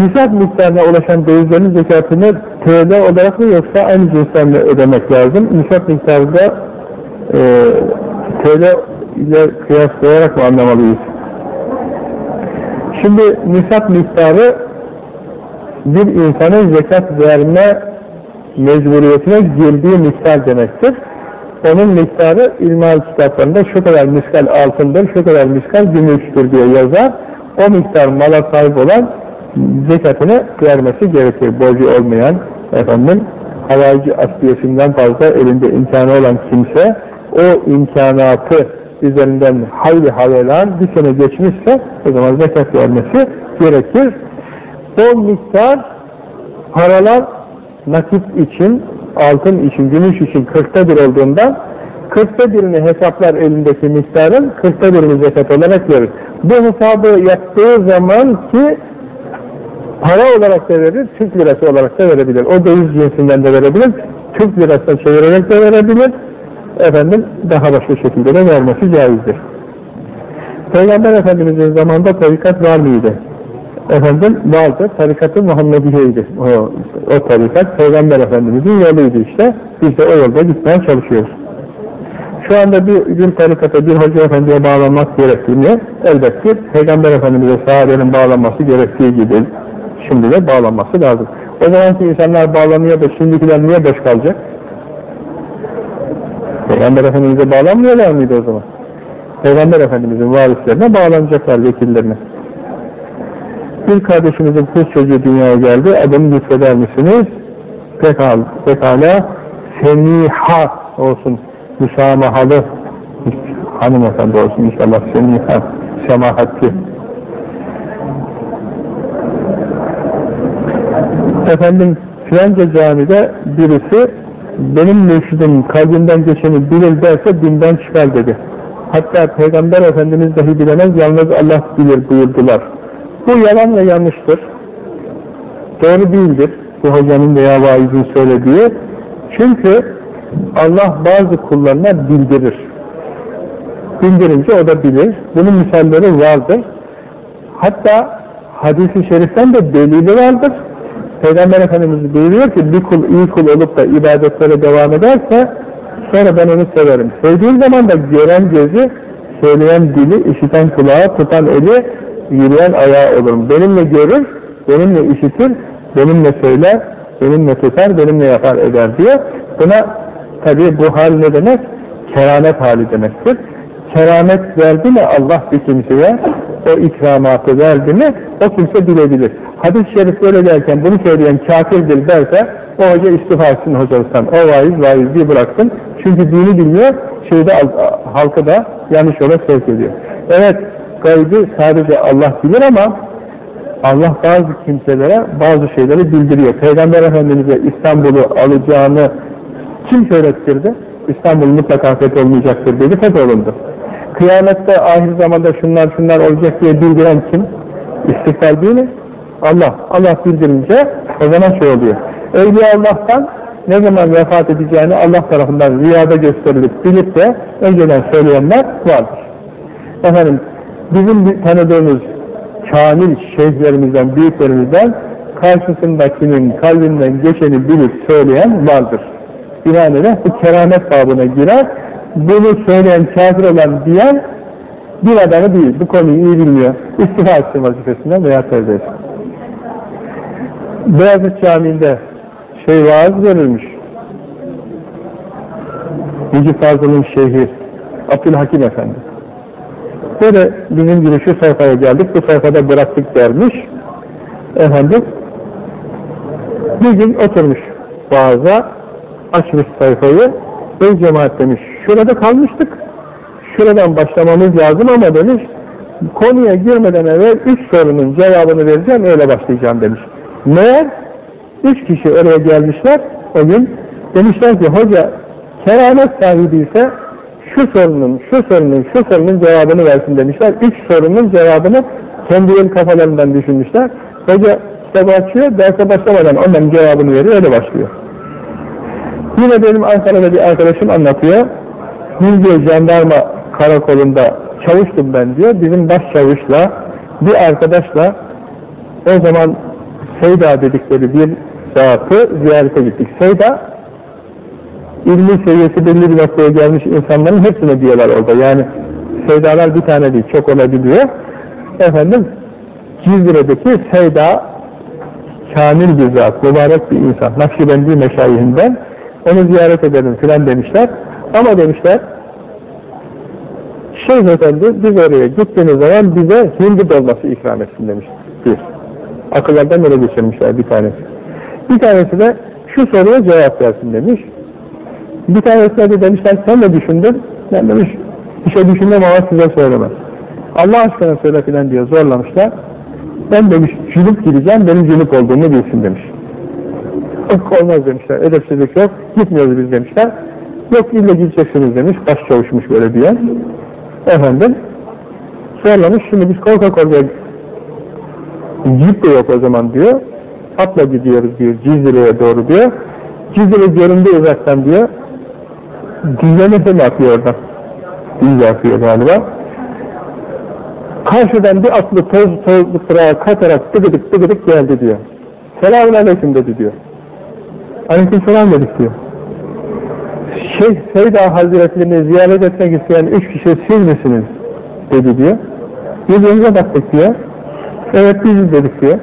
nisap miktarına ulaşan dövizlerin zekatını TL olarak mı yoksa aynı cinsten ödemek lazım? Nisap miktarında e, TL ile kıyaslayarak mı anlamalıyız? Şimdi nisap miktarı bir insanın zekat verme mecburiyetine girdiği miktar demektir. Onun miktarı ilmihal kitaplarında şu kadar miskal altındır, şu kadar miskal gümüştür diye yazar. O miktar mala sahip olan zekatını vermesi gerekir. Borcu olmayan efendim havaycı asliyesinden fazla elinde imkanı olan kimse o imkanatı üzerinden hayli havelan bir sene geçmişse o zaman zekat vermesi gerekir. O miktar paralar nakit için, altın için, gümüş için kırkta bir olduğundan kırkta birini hesaplar elindeki miktarın kırkta birini zekat olarak verir. Bu hesabı yaptığı zaman ki para olarak da verir, Türk lirası olarak da verebilir. O döviz cinsinden de verebilir, Türk lirasına çevirerek de verebilir. Efendim daha başka şekilde de vermesi caizdir. Peygamber Efendimiz'in zamanında tarikat var mıydı? Efendim vardı. Tarikatı Muhammediyeydi. O, o tarikat Peygamber Efendimiz'in yoluydu işte. Biz de o yolda gitmeye çalışıyoruz. Şu anda bir, bir tarikata, bir hoca efendiye bağlanmak gerektiğini elbette Peygamber Efendimiz'e sahabenin bağlanması gerektiği gibi şimdi de bağlanması lazım. O zamanki insanlar bağlanıyor da şimdikiler niye boş kalacak? Peygamber Efendimiz'e bağlanmıyorlar mıydı o zaman? Peygamber Efendimiz'in varislerine bağlanacaklar, vekillerine. Bir kardeşimizin kız çocuğu dünyaya geldi, adını lütfeder misiniz? Pekala, pekala Seniha olsun, müsamahalı hanımefendi olsun inşallah Seniha, semahatli. Efendim filanca camide birisi benim mürşidim kalbinden geçeni bilir derse dinden çıkar dedi. Hatta Peygamber Efendimiz dahi bilemez, yalnız Allah bilir buyurdular. Bu yalan ve yanlıştır. Doğru değildir. Bu hocanın veya vaizin söylediği. Çünkü Allah bazı kullarına bildirir. Bildirince o da bilir. Bunun misalleri vardır. Hatta hadisi şeriften de delili vardır. Peygamber Efendimiz buyuruyor ki bir kul iyi kul olup da ibadetlere devam ederse sonra ben onu severim. Sevdiğim zaman da gören gözü, söyleyen dili, işiten kulağı, tutan eli, yürüyen ayağı olurum. Benimle görür, benimle işitir, benimle söyler, benimle tutar, benimle yapar eder diyor. Buna tabi bu hal ne demek? Keramet hali demektir. Keramet verdi mi Allah bir kimseye, o ikramatı verdi mi o kimse bilebilir. Hadis-i şerif böyle derken bunu söyleyen kafirdir derse o hoca istifa etsin hocalıktan. O vaiz vaizliği bıraksın. Çünkü dini bilmiyor, şeyde halkı da yanlış yola sevk ediyor. Evet, gaybı sadece Allah bilir ama Allah bazı kimselere bazı şeyleri bildiriyor. Peygamber Efendimiz'e İstanbul'u alacağını kim söylettirdi? İstanbul mutlaka fetholmayacaktır dedi, fetholundu. Kıyamette ahir zamanda şunlar şunlar olacak diye bildiren kim? İstikbal değil mi? Allah. Allah bildirince o zaman şey oluyor. Evliya Allah'tan ne zaman vefat edeceğini Allah tarafından rüyada gösterilip bilip de önceden söyleyenler vardır. Efendim bizim tanıdığımız kamil şeyhlerimizden, büyüklerimizden karşısındakinin kalbinden geçeni bilip söyleyen vardır. Binaenaleyh bu keramet babına girer. Bunu söyleyen, kafir olan diyen bir adamı değil, bu konuyu iyi bilmiyor. İstifa etsin vazifesinden veya tevbe etsin. Beyazıt Camii'nde şey vaaz verilmiş. Necip Fazıl'ın şeyhi Abdülhakim Efendi. Böyle bizim gibi şu sayfaya geldik, bu sayfada bıraktık dermiş. Efendim, bir gün oturmuş vaaza, açmış sayfayı, ey cemaat demiş, şurada kalmıştık, şuradan başlamamız lazım ama demiş, konuya girmeden evvel üç sorunun cevabını vereceğim, öyle başlayacağım demiş. Meğer üç kişi oraya gelmişler o gün, demişler ki hoca keramet sahibi ise şu sorunun, şu sorunun, şu sorunun cevabını versin demişler. Üç sorunun cevabını kendi el kafalarından düşünmüşler. Hoca kitabı açıyor, derse başlamadan onların cevabını veriyor, öyle başlıyor. Yine benim Ankara'da bir arkadaşım anlatıyor. Bilge Jandarma Karakolunda çavuştum ben diyor. Bizim baş çavuşla, bir arkadaşla o zaman Seyda dedikleri bir zatı ziyarete gittik. Seyda ilmi seviyesi belli bir noktaya gelmiş insanların hepsine diyorlar orada. Yani Seydalar bir tane değil, çok olabiliyor. Efendim, Cizre'deki Seyda kamil bir zat, mübarek bir insan, Nakşibendi meşayihinden onu ziyaret edelim filan demişler. Ama demişler, Şeyh Efendi biz oraya gittiğimiz zaman bize hindi dolması ikram etsin demiş. Bir. Akıllardan öyle geçirmişler bir tanesi. Bir tanesi de şu soruya cevap versin demiş. Bir tanesine de demişler sen ne düşündün? Ben demiş bir şey düşünmem ama size söylemem. Allah aşkına söyle filan diye zorlamışlar. Ben demiş cünüp gideceğim benim cünüp olduğumu bilsin demiş. Olmaz demişler. Edepsizlik yok. Gitmiyoruz biz demişler. Yok illa gideceksiniz demiş. Baş çavuşmuş böyle diye. Efendim zorlamış. Şimdi biz korka korka Cip de yok o zaman diyor. Atla gidiyoruz diyor. Cizre'ye doğru diyor. Cizre göründü uzaktan diyor. Dizle mi akıyor oradan? Diz akıyor galiba. Karşıdan bir atlı toz toz sırağa katarak tıgıdık tıgıdık geldi diyor. Selamun aleyküm dedi diyor. Aleyküm selam dedik diyor. Şeyh Seyda Hazretlerini ziyaret etmek isteyen üç kişi siz misiniz? dedi diyor. Birbirimize baktık diyor. Evet biziz dedik diyor.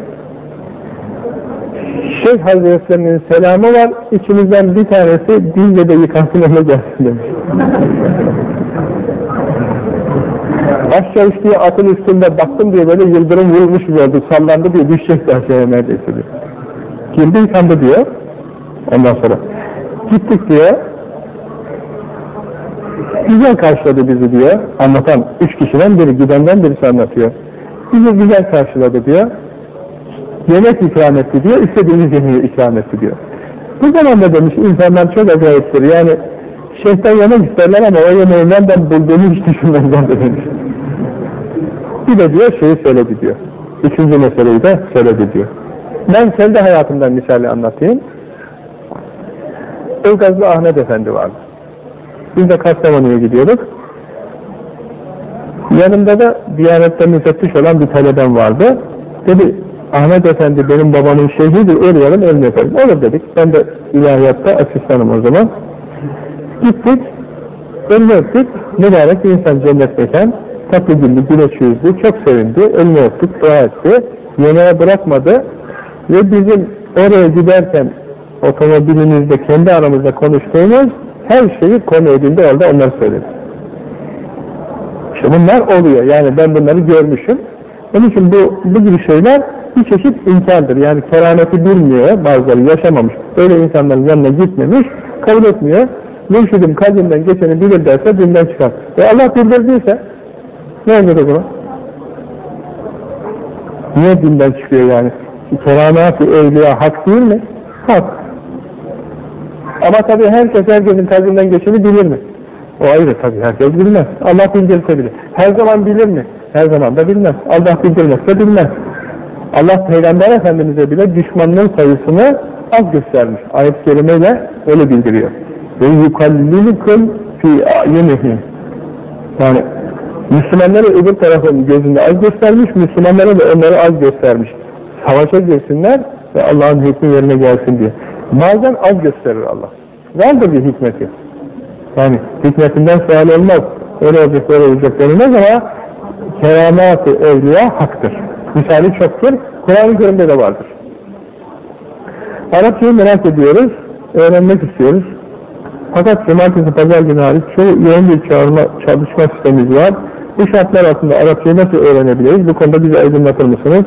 Şeyh Hazretlerinin selamı var, içimizden bir tanesi dille de yıkansın ona gelsin demiş. Başça diye atın üstünde baktım diye böyle yıldırım vurulmuş gibi sallandı diye düşecekti aşağıya neredeyse diyor. Girdi yıkandı diyor. Ondan sonra gittik diyor. Güzel karşıladı bizi diyor. Anlatan üç kişiden biri, gidenden birisi anlatıyor. Bizi güzel karşıladı diyor. Yemek ikram etti diyor, istediğiniz yemeği ikram etti diyor. Bu zamanda demiş insanlar çok acayiptir. Yani şeyhten yemek isterler ama o yemeği nereden bulduğunu hiç düşünmezler demiş. Bir de diyor şeyi söyledi diyor. Üçüncü meseleyi de söyledi diyor. Ben kendi hayatımdan misali anlatayım. Ilgazlı Ahmet Efendi vardı. Biz de Kastamonu'ya gidiyorduk. Yanımda da Diyanet'te müfettiş olan bir talebem vardı. Dedi, Ahmet Efendi benim babamın şeyhidir, ölüyorum, elini öperim. Olur dedik. Ben de ilahiyatta asistanım o zaman. Gittik, elini öptük. Mübarek bir insan cennet mekan. Tatlı dilli, güneş yüzlü, çok sevindi. Elini öptük, dua etti. Yemeğe bırakmadı. Ve bizim oraya giderken otomobilimizde kendi aramızda konuştuğumuz her şeyi konu edildi orada onları söyledi. İşte bunlar oluyor. Yani ben bunları görmüşüm. Onun için bu, bu gibi şeyler bir çeşit inkardır. Yani kerameti bilmiyor, bazıları yaşamamış. Öyle insanların yanına gitmemiş, kabul etmiyor. Mürşidim kalbinden geçeni bilir derse dinden çıkar. E Allah bildirdiyse ne olur o zaman? Niye dinden çıkıyor yani? Keramat-ı evliya hak değil mi? Hak. Ama tabii herkes herkesin kalbinden geçeni bilir mi? O ayrı tabii herkes bilmez. Allah bildirse bilir. Her zaman bilir mi? Her zaman da bilmez. Allah bildirmezse bilmez. Allah Peygamber Efendimiz'e bile düşmanının sayısını az göstermiş. Ayet-i öyle bildiriyor. Ve yukallilukum fi a'yunihim. Yani Müslümanları öbür tarafın gözünde az göstermiş, Müslümanlara da onları az göstermiş. Savaşa girsinler ve Allah'ın hükmü yerine gelsin diye. Bazen az gösterir Allah. Vardır bir hikmeti. Yani hikmetinden sual olmaz. Öyle olacak, böyle olacak denilmez ama keramat-ı evliya haktır. Misali çoktur. Kur'an-ı Kerim'de de vardır. Arapçayı merak ediyoruz, öğrenmek istiyoruz. Fakat cumartesi pazar günü hariç çoğu yoğun bir çağırma, çalışma sistemimiz var. Bu şartlar altında Arapçayı nasıl öğrenebiliriz? Bu konuda bizi aydınlatır mısınız?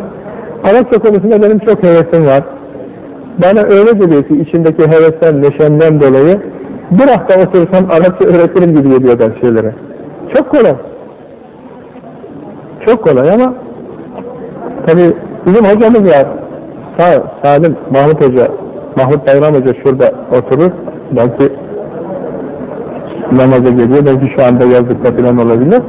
Arapça konusunda benim çok hevesim var. Bana öyle geliyor ki içindeki hevesten, neşemden dolayı bir hafta otursam Arapça öğretirim gibi geliyor ben şeylere. Çok kolay. Çok kolay ama tabi bizim hocamız var. Sağ, Salim Mahmut Hoca, Mahmut Bayram Hoca şurada oturur. Belki namaza geliyor. Belki şu anda yazdıkta falan olabilir.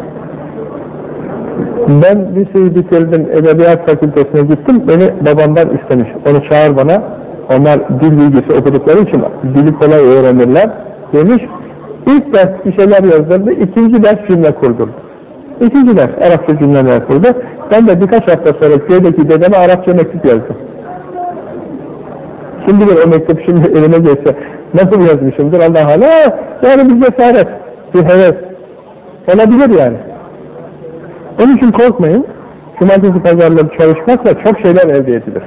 Ben liseyi bitirdim, Edebiyat Fakültesine gittim. Beni babamdan istemiş. Onu çağır bana. Onlar dil bilgisi okudukları için dili kolay öğrenirler. Demiş. İlk ders bir şeyler yazdırdı. ikinci ders cümle kurdurdu. İkinci ders Arapça cümleler kurdu. Ben de birkaç hafta sonra köydeki dedeme Arapça mektup yazdım. Kim bilir o mektup şimdi elime geçse nasıl yazmışımdır Allah hala yani bir cesaret, bir heves olabilir yani. Onun için korkmayın. Cumartesi pazarları çalışmakla çok şeyler elde edilir.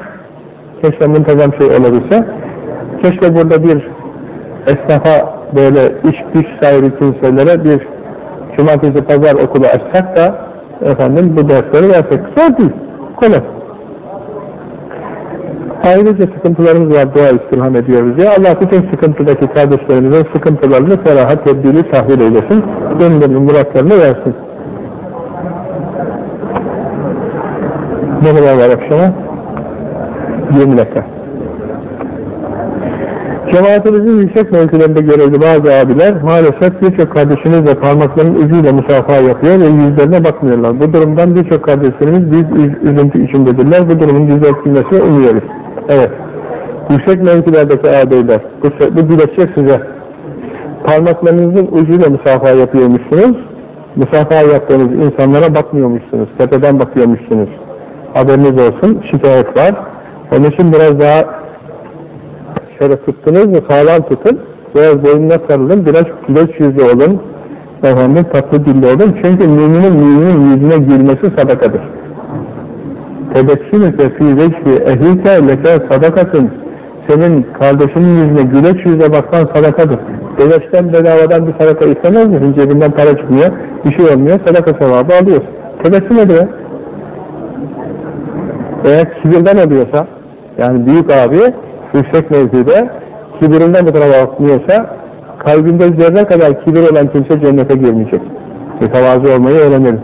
Keşke muntazam şey olabilse. Keşke burada bir esnafa böyle iş güç sahibi kimselere bir cumartesi pazar okulu açsak da efendim bu dersleri versek. Zor değil. Kolay. Ayrıca sıkıntılarımız var, dua istirham ediyoruz ya. Allah bütün sıkıntıdaki kardeşlerimizin sıkıntılarını ferahat, tedbiri tahvil eylesin. Gönüllerinin muratlarını versin. Ne kadar var akşama? 20 dakika. Cemaatimizin yüksek mevkilerinde görevli bazı abiler maalesef birçok kardeşimizle parmaklarının ucuyla musafaha yapıyor ve yüzlerine bakmıyorlar. Bu durumdan birçok kardeşlerimiz büyük üzüntü içindedirler. Bu durumun düzeltilmesini umuyoruz. Evet. Yüksek mevkilerdeki ağabeyler, bu, bu dilekçe size. Parmaklarınızın ucuyla musafaha yapıyormuşsunuz. Musafaha yaptığınız insanlara bakmıyormuşsunuz. Tepeden bakıyormuşsunuz. Haberiniz olsun. Şikayet var. Onun için biraz daha şöyle tuttunuz mu sağlam tutun. Biraz boynuna sarılın. Biraz güleç yüzlü olun. Efendim tatlı dilli olun. Çünkü müminin müminin yüzüne gülmesi sadakadır. Tebessümüke fî vecfi ehike leke sadakatın. Senin kardeşinin yüzüne güleç yüzle bakman sadakadır. Güleçten bedavadan bir sadaka istemez misin? Cebinden para çıkmıyor, bir şey olmuyor, sadaka sevabı alıyorsun. Tebessüm ediyor. Eğer kibirden oluyorsa, yani büyük abi yüksek mevzide kibirinden bu tarafa bakmıyorsa, kalbinde zerre kadar kibir olan kimse cennete girmeyecek. Mütevazı olmayı öğrenelim.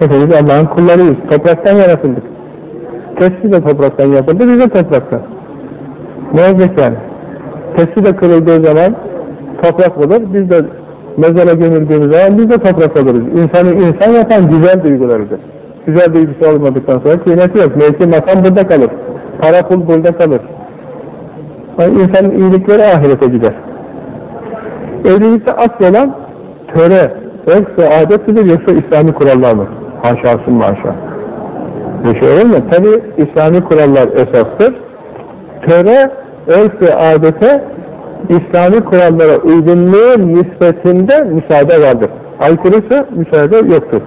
Hepimiz Allah'ın kullarıyız. Topraktan yaratıldık. Testi de topraktan yapıldı, biz de topraktan. Ne olacak yani? Testi de kırıldığı zaman toprak olur, biz de mezara gömüldüğümüz zaman biz de toprak oluruz. İnsanı insan yapan güzel duygularıdır. Güzel duygusu olmadıktan sonra kıymeti yok. Mevki makam burada kalır. Para pul burada kalır. Yani insanın iyilikleri ahirete gider. Evlilikte asıl olan töre, örf ve adet midir yoksa İslami kurallar mı? Haşasın maşa. Bir şey olur mu? Tabi İslami kurallar esastır. Töre, örf ve adete İslami kurallara uygunluğu nispetinde müsaade vardır. Aykırısı müsaade yoktur.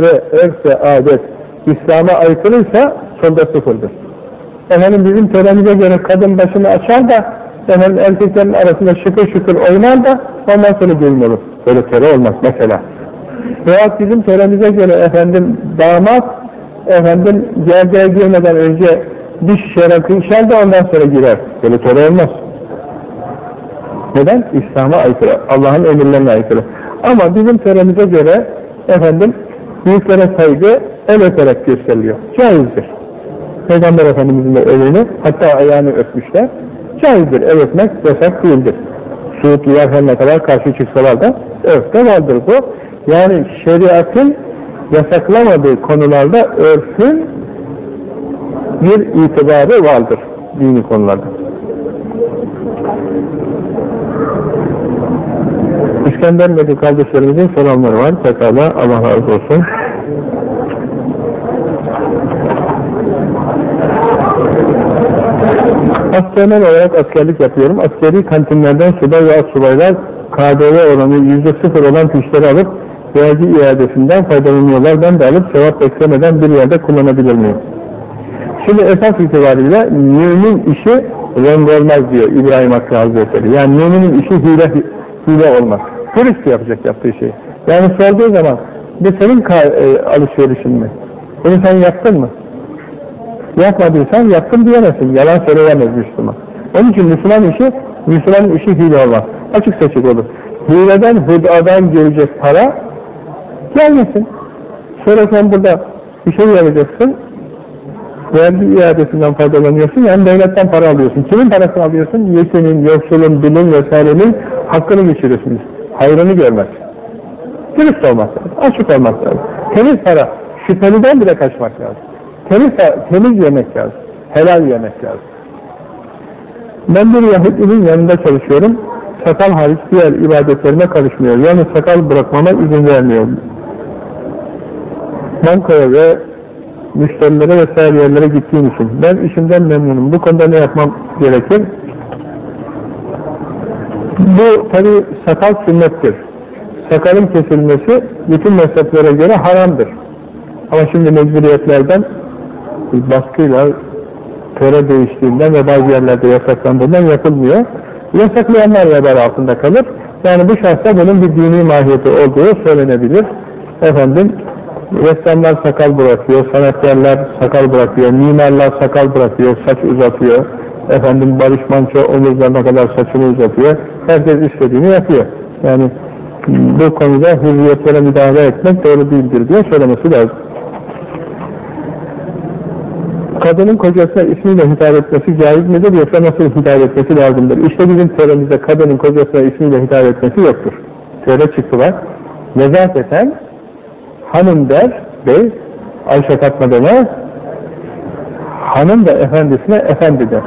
Töre, örf ve adet İslam'a aykırıysa sonda sıfırdır. Efendim bizim töremize göre kadın başını açar da efendim erkeklerin arasında şıkır şıkır oynar da ondan sonra olur. Böyle töre olmaz mesela. Veya bizim töremize göre efendim damat efendim gerdeğe girmeden önce diş şerakı işer de ondan sonra girer. Böyle töre olmaz. Neden? İslam'a aykırı. Allah'ın emirlerine aykırı. Ama bizim töremize göre efendim büyüklere saygı el öperek gösteriliyor. Caizdir. Peygamber Efendimiz'in de elini, hatta ayağını öpmüşler. Caizdir. El öpmek yasak değildir. Suudlular her ne kadar karşı çıksalar da örf de vardır bu. Yani şeriatın yasaklamadığı konularda örfün bir itibarı vardır dini konularda. İskender'deki kardeşlerimizin selamları var. Pekala Allah razı olsun. Askerler olarak askerlik yapıyorum. Askeri kantinlerden subay ve subaylar KDV oranı yüzde sıfır olan fişleri alıp vergi iadesinden faydalanıyorlar. Ben de alıp sevap beklemeden bir yerde kullanabilir miyim? Şimdi esas itibariyle mümin işi renk olmaz diyor İbrahim Hakkı Hazretleri. Yani müminin işi hile, hile olmaz. Turist yapacak yaptığı şey. Yani sorduğu zaman bu senin e, alışverişin mi? Bunu sen yaptın mı? Yapmadıysan yaptım diyemezsin. Yalan söyleyemez Müslüman. Onun için Müslüman işi, Müslümanın işi hile olmaz. Açık seçik olur. Hileden, hıdadan gelecek para gelmesin. Sonra sen burada bir şey vereceksin, vergi iadesinden faydalanıyorsun, yani devletten para alıyorsun. Kimin parasını alıyorsun? Yetimin, yoksulun, dulun vesairenin hakkını geçiriyorsunuz. Hayrını görmez. Dürüst olmak lazım, açık olmak lazım. Temiz para, şüpheliden bile kaçmak lazım. Temiz, temiz yemek lazım. Helal yemek lazım. Ben bir Yahudinin yanında çalışıyorum. sakal hariç diğer ibadetlerime karışmıyor. Yani sakal bırakmama izin vermiyor. Bankaya ve müşterilere vesaire yerlere gittiğim için. Ben işimden memnunum. Bu konuda ne yapmam gerekir? Bu tabi sakal sünnettir. Sakalın kesilmesi bütün mezheplere göre haramdır. Ama şimdi mecburiyetlerden baskıyla töre değiştiğinden ve bazı yerlerde yasaklandığından yapılmıyor. Yasaklayanlar vebal altında kalır. Yani bu şahsa bunun bir dini mahiyeti olduğu söylenebilir. Efendim, ressamlar sakal bırakıyor, sanatkarlar sakal bırakıyor, mimarlar sakal bırakıyor, saç uzatıyor. Efendim Barış Manço omuzlarına kadar saçını uzatıyor. Herkes istediğini yapıyor. Yani bu konuda hürriyetlere müdahale etmek doğru değildir diye söylemesi lazım. Kadının kocasına ismiyle hitap etmesi caiz midir yoksa nasıl hitap etmesi lazımdır? İşte bizim töremizde kadının kocasına ismiyle hitap etmesi yoktur. Töre çıktılar. Nezaketen hanım der, bey, Ayşe Fatma demez, hanım da efendisine efendi der.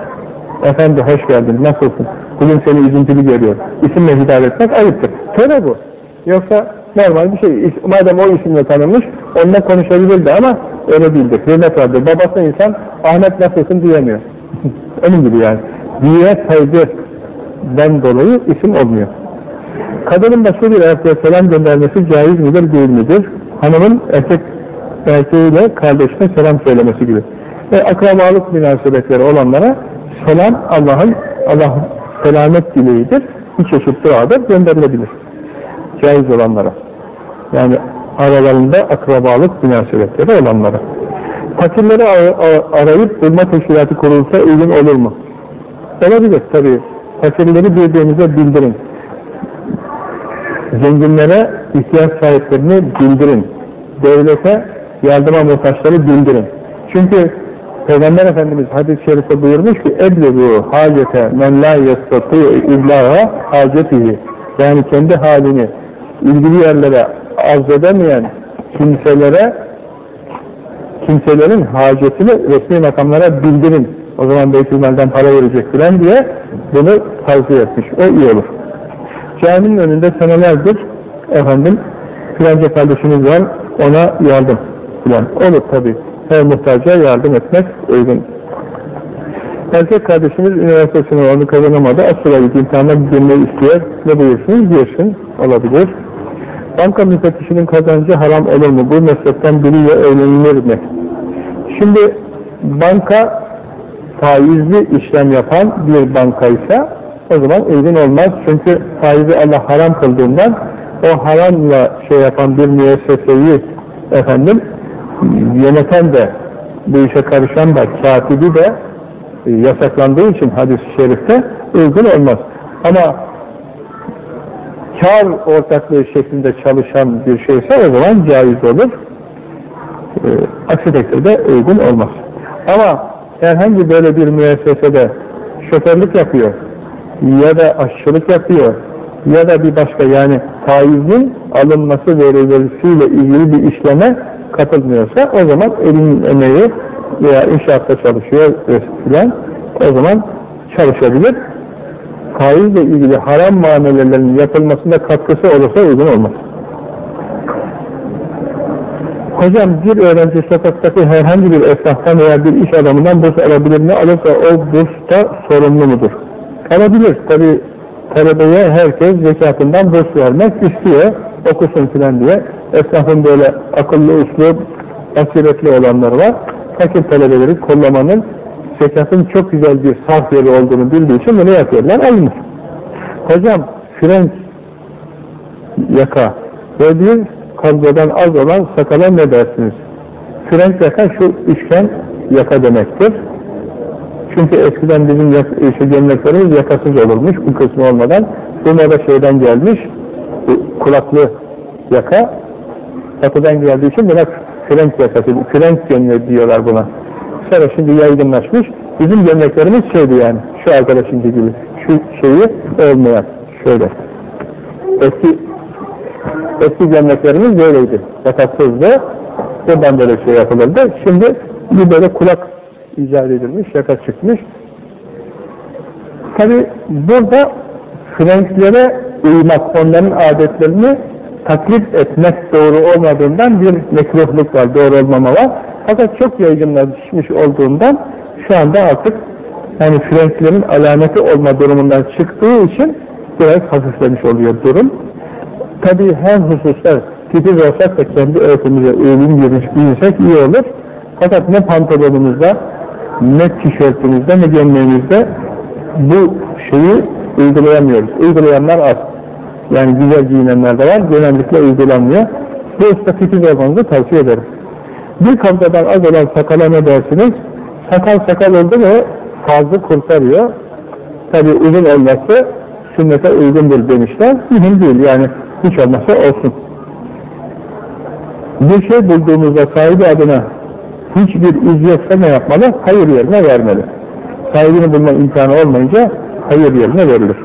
Efendi hoş geldin, nasılsın? Bugün seni üzüntülü görüyor. İsimle hitap etmek ayıptır. Töre bu. Yoksa normal bir şey. Madem o isimle tanınmış, onunla konuşabilirdi ama öyle değildir. Hürmet vardır. Babası insan, Ahmet nasılsın diyemiyor. Onun gibi yani. Diye saygıdan dolayı isim olmuyor. Kadının başka bir erkeğe selam göndermesi caiz midir, değil midir? Hanımın erkek erkeğiyle kardeşine selam söylemesi gibi. Ve akrabalık münasebetleri olanlara selam Allah'ın Allah selamet dileğidir. Bir çeşit duadır, gönderilebilir. Caiz olanlara. Yani aralarında akrabalık münasebetleri olanlara. Fakirleri arayıp bulma teşkilatı kurulsa uygun olur mu? Olabilir tabii. Fakirleri birbirinize bildirin. Zenginlere ihtiyaç sahiplerini bildirin. Devlete yardıma muhtaçları bildirin. Çünkü Peygamber Efendimiz hadis-i şerifte buyurmuş ki eblebu hacete men la yastati'u iblaha hacetihi yani kendi halini ilgili yerlere arz edemeyen kimselere kimselerin hacetini resmi makamlara bildirin. O zaman Beytülmal'den para verecek filan diye bunu tavsiye etmiş. O iyi olur. Caminin önünde senelerdir efendim filanca kardeşimiz var ona yardım filan. Olur tabii. Her muhtaca yardım etmek uygun. Erkek kardeşimiz üniversite sınavını kazanamadı. Asıl imtihana girmeyi istiyor. Ne buyursunuz? Girsin. Olabilir. Banka müfettişinin kazancı haram olur mu? Bu meslekten biriyle evlenilir mi? Şimdi banka faizli işlem yapan bir bankaysa o zaman uygun olmaz. Çünkü faizi Allah haram kıldığından o haramla şey yapan bir müesseseyi efendim yöneten de bu işe karışan da katibi de e, yasaklandığı için hadis-i şerifte uygun olmaz. Ama kar ortaklığı şeklinde çalışan bir şeyse o zaman caiz olur. E, aksi takdirde uygun olmaz. Ama herhangi böyle bir müessesede şoförlük yapıyor ya da aşçılık yapıyor ya da bir başka yani faizin alınması verilmesiyle ilgili bir işleme katılmıyorsa o zaman elin emeği veya inşaatta çalışıyor filan o zaman çalışabilir. Faizle ilgili haram muamelelerin yapılmasında katkısı olursa uygun olmaz. Hocam bir öğrenci sokaktaki herhangi bir esnaftan veya bir iş adamından burs alabilir mi? Alırsa o bursta sorumlu mudur? Alabilir. Tabi talebeye herkes zekatından burs vermek istiyor. Okusun filan diye. Esnafın böyle akıllı, uslu, basiretli olanları var. Fakir talebeleri kollamanın zekatın çok güzel bir sarf yeri olduğunu bildiği için bunu yapıyorlar. Alınır. Hocam frenk yaka ve bir kablodan az olan sakala ne dersiniz? Frenk yaka şu üçgen yaka demektir. Çünkü eskiden bizim şu gömleklerimiz yakasız olurmuş bu kısmı olmadan. Buna da şeyden gelmiş, kulaklı yaka, batıdan geldiği için buna frenk yakası, frenk gömleği diyorlar buna. Sonra şimdi yaygınlaşmış, bizim gömleklerimiz şeydi yani, şu arkadaşın gibi, şu şeyi olmayan, şöyle. Eski, eski gömleklerimiz böyleydi, yakatsızdı, buradan böyle şey yapılırdı. Şimdi bir böyle kulak icat edilmiş, yaka çıkmış. Tabi burada Frenklere uymak, onların adetlerini taklit etmek doğru olmadığından bir mekruhluk var, doğru olmama var. Fakat çok yaygınlaşmış olduğundan şu anda artık yani Frenklerin alameti olma durumundan çıktığı için biraz hafiflemiş oluyor durum. Tabi her hususta titiz olsak da kendi örtümüze uygun giyinsek iyi olur. Fakat ne pantolonumuzda, ne tişörtümüzde, ne gömleğimizde bu şeyi uygulayamıyoruz. Uygulayanlar az. Yani güzel giyinenler de var, genellikle uygulanmıyor. Bu usta titiz olmanızı tavsiye ederim. Bir kabzadan az olan sakala ne dersiniz? Sakal sakal oldu mu fazla kurtarıyor. Tabi uzun olması sünnete uygundur demişler. Mühim değil yani hiç olmazsa olsun. Bir şey bulduğumuzda sahibi adına hiçbir yoksa ne yapmalı? Hayır yerine vermeli. Sahibini bulma imkanı olmayınca hayır yerine verilir.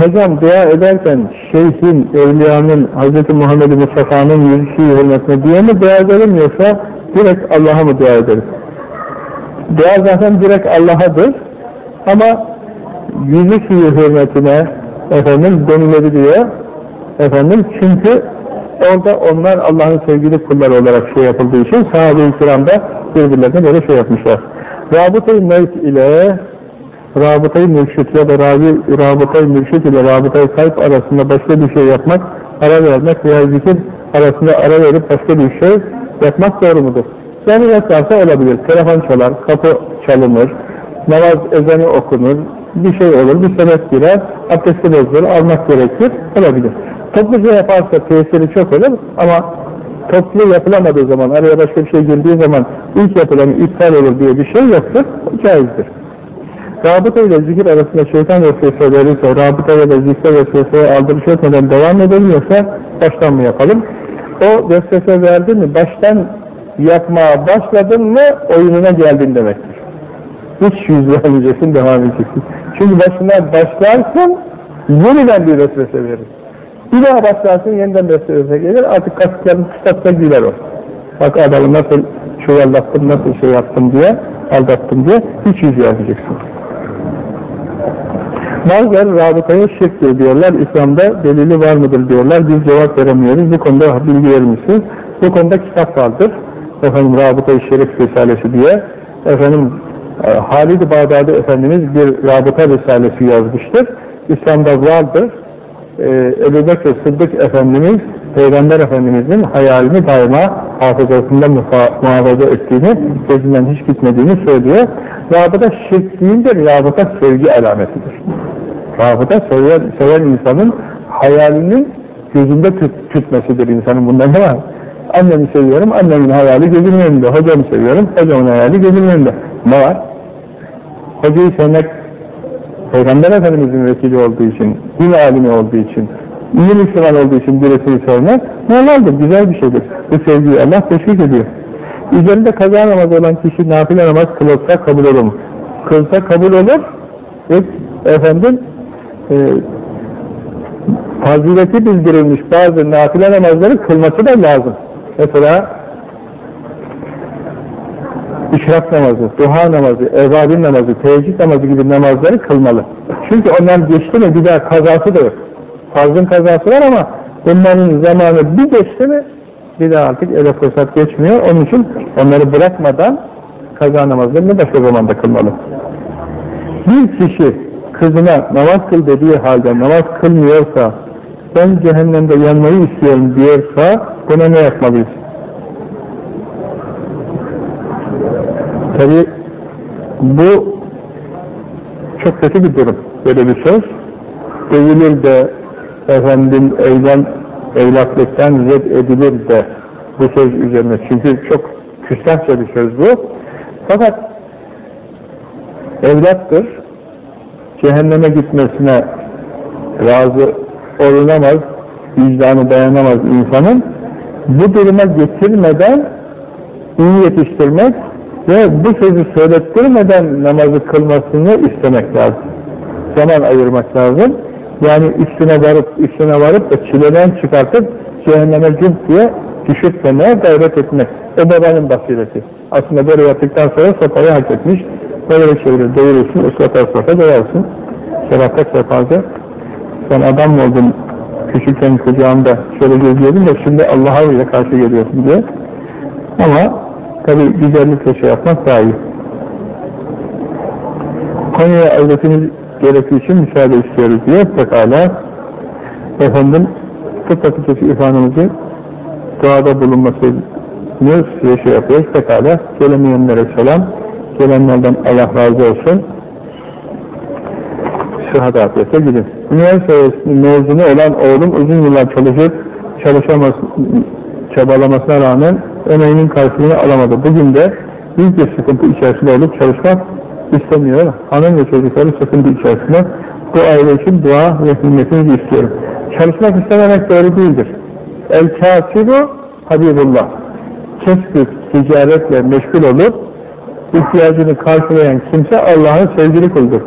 Hocam dua ederken şeyhin, evliyanın, Hz. Muhammed Mustafa'nın yüzü hürmetine diye mi dua edelim direkt Allah'a mı dua ederiz? Dua zaten direkt Allah'adır ama yüzü suyu hürmetine efendim denilebiliyor efendim çünkü orada onlar Allah'ın sevgili kulları olarak şey yapıldığı için sahabe-i kiram da birbirlerine böyle şey yapmışlar. Rabıt-ı mevt ile rabıtayı mürşit ya da rabi, rabıtayı mürşit ile rabıtayı kalp arasında başka bir şey yapmak, ara vermek veya zikir arasında ara verip başka bir şey yapmak doğru mudur? Yani yaparsa olabilir. Telefon çalar, kapı çalınır, namaz ezanı okunur, bir şey olur, bir sebep girer, abdesti bozulur, almak gerekir, olabilir. Topluca yaparsa tesiri çok olur ama toplu yapılamadığı zaman, araya başka bir şey girdiği zaman ilk yapılanı iptal olur diye bir şey yoktur, caizdir. Rabıta ile zikir arasında şeytan vesvese verirse, rabıta ile zikre vesveseye aldırış etmeden devam edelim yoksa baştan mı yapalım? O vesvese verdi mi, baştan yapmaya başladın mı, oyununa geldin demektir. Hiç yüz vermeyeceksin, devam edeceksin. Çünkü başına başlarsın, yeniden bir vesvese verir. Bir daha başlarsın, yeniden vesvese gelir, artık kasıklarını tutatsa güler o. Bak adamı nasıl çuvallattım, nasıl şey yaptım diye, aldattım diye, hiç yüz vermeyeceksin. Bazıları rabıtaya şirktir diyorlar, İslam'da delili var mıdır diyorlar, biz cevap veremiyoruz, bu konuda bilgi verir misiniz? Bu konuda kitap vardır, efendim Rabıta-i Şerif diye, efendim e, Halid-i Bağdadi Efendimiz bir Rabıta Risalesi yazmıştır, İslam'da vardır, ee, Ebu Bekir Sıddık Efendimiz, Peygamber Efendimiz'in hayalini daima hafızasında muhafaza ettiğini, gözünden hiç gitmediğini söylüyor. Rabıta şirk değildir, rabıta sevgi alametidir. Rabıta seven, seven insanın hayalinin gözünde tüt, tütmesidir insanın bundan ne var? Annemi seviyorum, annemin hayali gözümün önünde. Hocamı seviyorum, hocamın hayali gözümün önünde. Ne var? Hocayı sevmek Peygamber Efendimiz'in vekili olduğu için, din alimi olduğu için, iyi Müslüman olduğu için birisini sevmek normaldir, güzel bir şeydir. Bu sevgiyi Allah teşvik ediyor. Üzerinde kaza namazı olan kişi nafile namaz kılırsa kabul olur? Kılsa kabul olur ve efendim e, fazileti bildirilmiş bazı nafile namazları kılması da lazım. Mesela işrak namazı, duha namazı, evvabin namazı, teheccüd namazı gibi namazları kılmalı. Çünkü onlar geçti mi bir daha kazası da yok. Farzın kazası var ama bunların zamanı bir geçti mi bir daha artık ele fırsat geçmiyor. Onun için onları bırakmadan kaza namazlarını başka zamanda kılmalı. Bir kişi kızına namaz kıl dediği halde namaz kılmıyorsa ben cehennemde yanmayı istiyorum diyorsa buna ne yapmalıyız? Tabi bu çok kötü bir durum. Böyle bir söz. Övülür de efendim evlen, evlatlıktan red edilir de bu söz üzerine. Çünkü çok küstahça bir söz bu. Fakat evlattır. Cehenneme gitmesine razı olunamaz, vicdanı dayanamaz insanın. Bu duruma getirmeden iyi yetiştirmek ve bu sözü söylettirmeden namazı kılmasını istemek lazım. Zaman ayırmak lazım. Yani üstüne varıp üstüne varıp da çileden çıkartıp cehenneme cümp diye düşürtmemeye gayret etmek. O babanın basireti. Aslında böyle yaptıktan sonra sopayı hak etmiş. Böyle çevirir, doyurursun, ıslata ıslata doyarsın. Şerafet sefazı. Sen adam mı oldun küçükken kucağımda şöyle geziyordun da şimdi Allah'a ile karşı geliyorsun diye. Ama tabi güzellikle şey yapmak daha iyi. Konya'ya avretimiz gerektiği için müsaade istiyoruz diye pekala efendim tıp fakültesi ifademizi duada bulunmasını size şey yapıyoruz. Pekala gelemeyenlere selam. Gelenlerden Allah razı olsun. Sıhhat afiyete gidin. Üniversite mezunu olan oğlum uzun yıllar çalışıp çalışamaz, çabalamasına rağmen emeğinin karşılığını alamadı. Bugün de büyük bir sıkıntı içerisinde olup çalışmak istemiyor. Hanım ve çocukları sıkıntı içerisinde. Bu aile için dua ve himmetinizi istiyorum. Çalışmak istememek doğru değildir. El kâsibu Habibullah. Kesbi ticaretle meşgul olup ihtiyacını karşılayan kimse Allah'ın sevgili kuldur.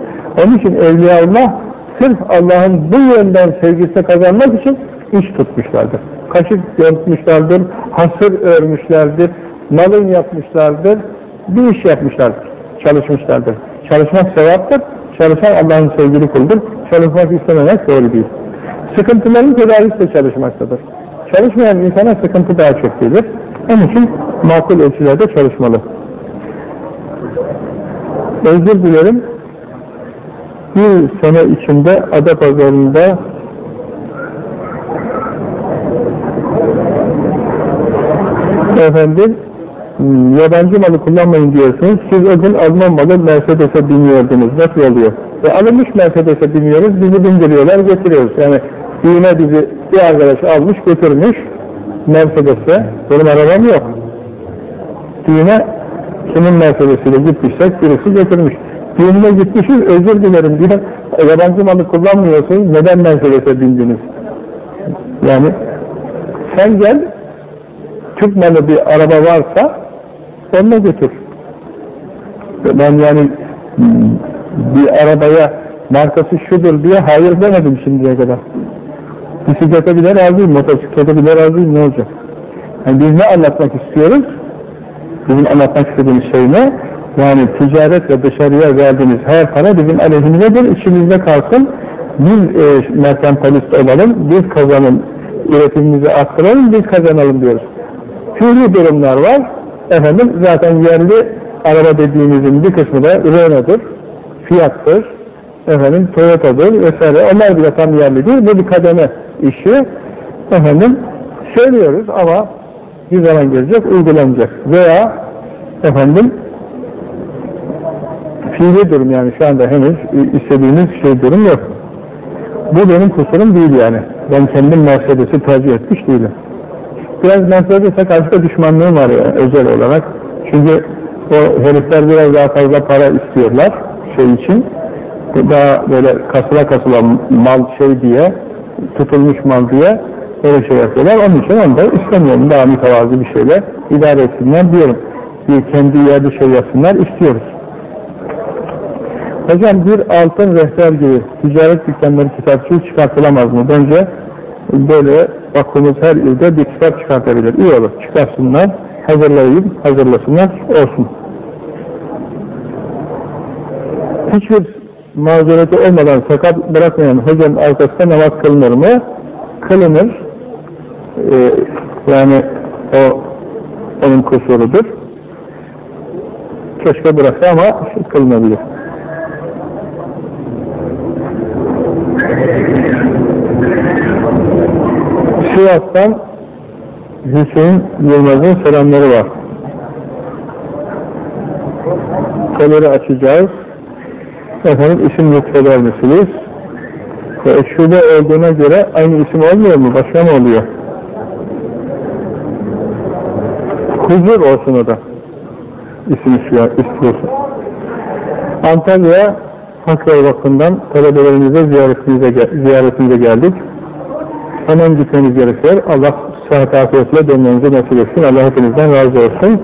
Onun için Evliyaullah sırf Allah'ın bu yönden sevgisini kazanmak için iş tutmuşlardır. Kaşık yapmışlardır, hasır örmüşlerdir, malın yapmışlardır, bir iş yapmışlardır, çalışmışlardır. Çalışmak sevaptır, çalışan Allah'ın sevgili kuldur. Çalışmak istememek doğru değil. Sıkıntıların tedavisi de çalışmaktadır. Çalışmayan insana sıkıntı daha çok gelir. Onun için makul ölçülerde çalışmalı. Özür dilerim. Bir sene içinde Adapazarı'nda efendim yabancı malı kullanmayın diyorsunuz. Siz o gün Alman malı Mercedes'e biniyordunuz. Nasıl oluyor? E alınmış Mercedes'e biniyoruz, bizi bindiriyorlar, getiriyoruz. Yani düğüne bizi bir arkadaş almış, götürmüş Mercedes'e. Benim arabam yok. Düğüne kimin Mercedes'iyle gitmişsek birisi getirmiş. Düğününe gitmişiz, özür dilerim diye yabancı malı kullanmıyorsunuz, neden Mercedes'e bindiniz? Yani sen gel, Türk malı bir araba varsa onunla götür. Ben yani bir arabaya markası şudur diye hayır demedim şimdiye kadar. Bisiklete bile razıyım, motosiklete bile razıyım ne olacak? Yani biz ne anlatmak istiyoruz? Bizim anlatmak istediğimiz şey ne? Yani ticaretle dışarıya verdiğimiz her para bizim aleyhimizedir, içimizde kalsın. Biz e, merkantilist olalım, biz kazanın, üretimimizi arttıralım, biz kazanalım diyoruz. Fiili durumlar var. Efendim zaten yerli araba dediğimizin bir kısmı da Renault'dur, Fiat'tır, efendim Toyota'dır vesaire. Onlar bile tam yerli değil. Bu bir kademe işi. Efendim söylüyoruz ama bir zaman gelecek, uygulanacak. Veya efendim fiili durum yani şu anda henüz istediğimiz şey durum yok. Bu benim kusurum değil yani. Ben kendim Mercedes'i tercih etmiş değilim. Biraz Mercedes'e karşı da düşmanlığım var ya özel olarak. Çünkü o herifler biraz daha fazla para istiyorlar şey için. Daha böyle kasıla kasıla mal şey diye, tutulmuş mal diye öyle şey yapıyorlar. Onun için onu da istemiyorum. Daha mütevazı bir şeyle idare etsinler diyorum. Bir kendi yerde şey yapsınlar istiyoruz. Hocam bir altın rehber gibi ticaret dükkanları kitapçığı çıkartılamaz mı? Bence böyle bakımız her ilde bir kitap çıkartabilir. İyi olur. Çıkarsınlar, hazırlayayım, hazırlasınlar, olsun. Hiçbir mazereti olmadan sakat bırakmayan hocanın arkasında namaz kılınır mı? Kılınır. Ee, yani o onun kusurudur. Keşke bıraksa ama kılınabilir. Sivas'tan Hüseyin Yılmaz'ın selamları var. Kolları açacağız. Efendim isim lütfeder misiniz? Ve şube olduğuna göre aynı isim olmuyor mu? Başka mı oluyor? Huzur olsun o da. İsim istiyorsun. Antalya Hakkari Vakfı'ndan talebelerimize ziyaretimize, ziyaretimize geldik. Hemen gitmeniz gerekiyor. Allah sıhhat afiyetle dönmenizi nasip etsin. Allah hepinizden razı olsun.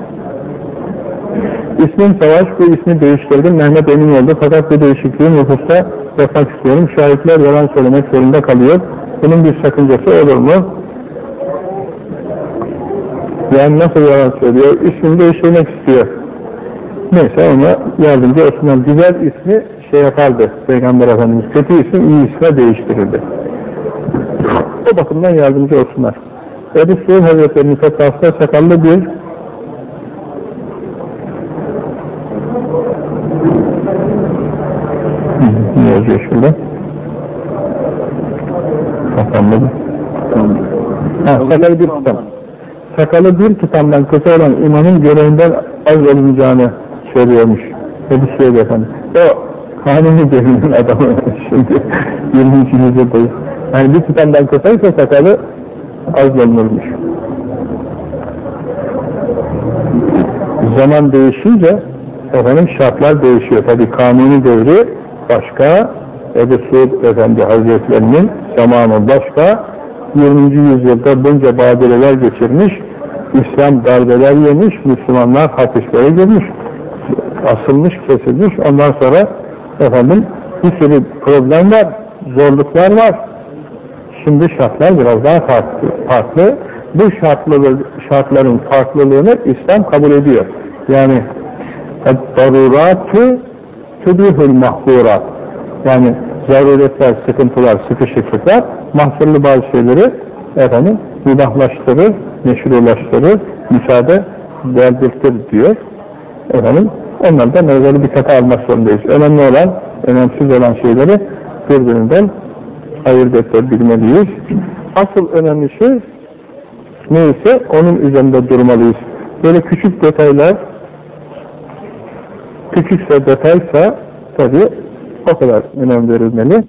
İsmim Savaş, bu ismi değiştirdim. Mehmet Emin oldu. Fakat bu değişikliği nüfusta yapmak istiyorum. Şahitler yalan söylemek zorunda kalıyor. Bunun bir sakıncası olur mu? Yani nasıl yalan söylüyor? İsmini değiştirmek istiyor. Neyse ona yardımcı olsunlar. Güzel ismi şey yapardı Peygamber Efendimiz. Kötü isim iyi isme değiştirirdi. O bakımdan yardımcı olsunlar. Ebu Suud Hazretleri'nin fetvasında sakallı bir ne yazıyor şurada? Sakallı bir Ha, bir tutam. Sakalı bir tutamdan kısa olan imamın görevinden az olunacağını söylüyormuş. Ebu Suud Efendi. O kanuni devrinin adamı şimdi 20. yüzyıldayız. Yani bir tutamdan kısaysa sakalı az olunurmuş. Zaman değişince efendim şartlar değişiyor. Tabi kanuni devri başka, Ebu Suud Efendi Hazretlerinin zamanı başka, 20. yüzyılda bunca badireler geçirmiş, İslam darbeler yemiş, Müslümanlar hapislere girmiş, asılmış, kesilmiş, ondan sonra efendim bir sürü problem var, zorluklar var. Şimdi şartlar biraz daha farklı. Bu şartlı, şartların farklılığını İslam kabul ediyor. Yani daruratü tübihül mahdurat. Yani zaruretler, sıkıntılar, sıkışıklıklar mahsurlu bazı şeyleri efendim mübahlaştırır, meşrulaştırır, müsaade verdirtir diyor. Efendim onlardan özel bir kata almak zorundayız. Önemli olan, önemsiz olan şeyleri birbirinden ayırt edebilmeliyiz. Asıl önemli şey neyse onun üzerinde durmalıyız. Böyle küçük detaylar küçükse detaysa tabi o kadar önem verilmeli.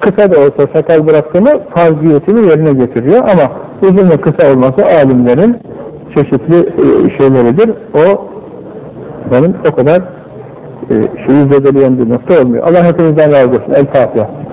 Kısa da olsa sakal bıraktığını farziyetini yerine getiriyor ama uzun ve kısa olması alimlerin çeşitli e, şeyleridir. O benim o kadar e, şeyi zedeleyen bir nokta olmuyor. Allah hepinizden razı olsun. El Fatiha.